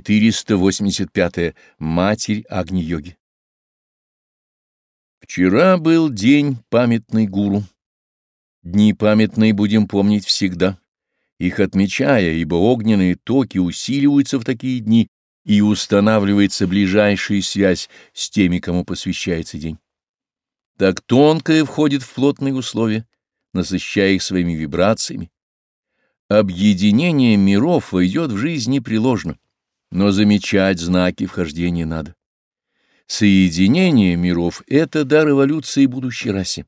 485. Матерь Агни-йоги Вчера был день памятный гуру. Дни памятные будем помнить всегда, их отмечая, ибо огненные токи усиливаются в такие дни и устанавливается ближайшая связь с теми, кому посвящается день. Так тонкое входит в плотные условия, насыщая их своими вибрациями. Объединение миров войдет в жизнь непреложно но замечать знаки вхождения надо. Соединение миров — это дар эволюции будущей расе.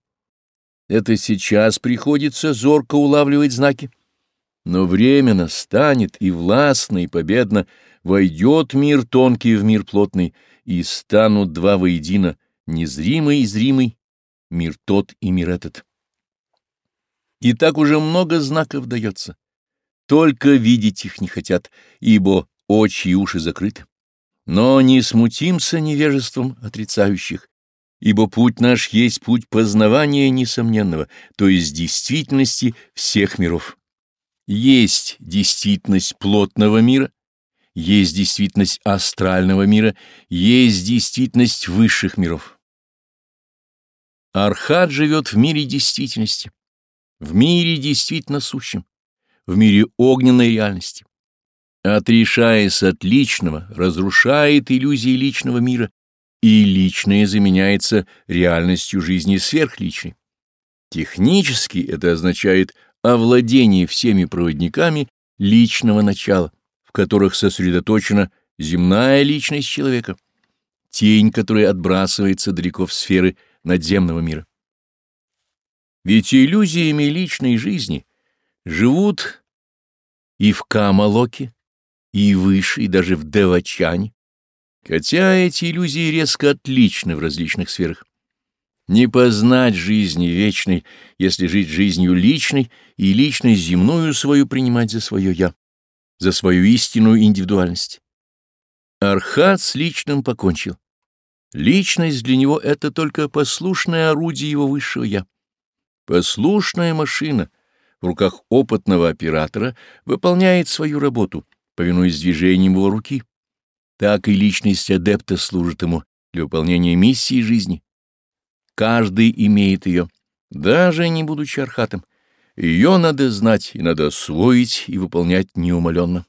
Это сейчас приходится зорко улавливать знаки. Но временно станет и властно, и победно войдет мир тонкий в мир плотный, и станут два воедино, незримый и зримый, мир тот и мир этот. И так уже много знаков дается. Только видеть их не хотят, ибо Очи и уши закрыты. Но не смутимся невежеством отрицающих, ибо путь наш есть путь познавания несомненного, то есть действительности всех миров. Есть действительность плотного мира, есть действительность астрального мира, есть действительность высших миров. Архат живет в мире действительности, в мире действительно сущем, в мире огненной реальности. Отрешаясь от личного, разрушает иллюзии личного мира, и личное заменяется реальностью жизни сверхличной. Технически это означает овладение всеми проводниками личного начала, в которых сосредоточена земная личность человека, тень, которая отбрасывается далеко в сферы надземного мира. Ведь иллюзиями личной жизни живут и в Камалоке, и выше, и даже в Девочань, хотя эти иллюзии резко отличны в различных сферах. Не познать жизни вечной, если жить жизнью личной и личной земную свою принимать за свое «я», за свою истинную индивидуальность. Архат с личным покончил. Личность для него — это только послушное орудие его высшего «я». Послушная машина в руках опытного оператора выполняет свою работу — повинуясь движениям его руки. Так и личность адепта служит ему для выполнения миссии жизни. Каждый имеет ее, даже не будучи архатом. Ее надо знать и надо освоить и выполнять неумоленно.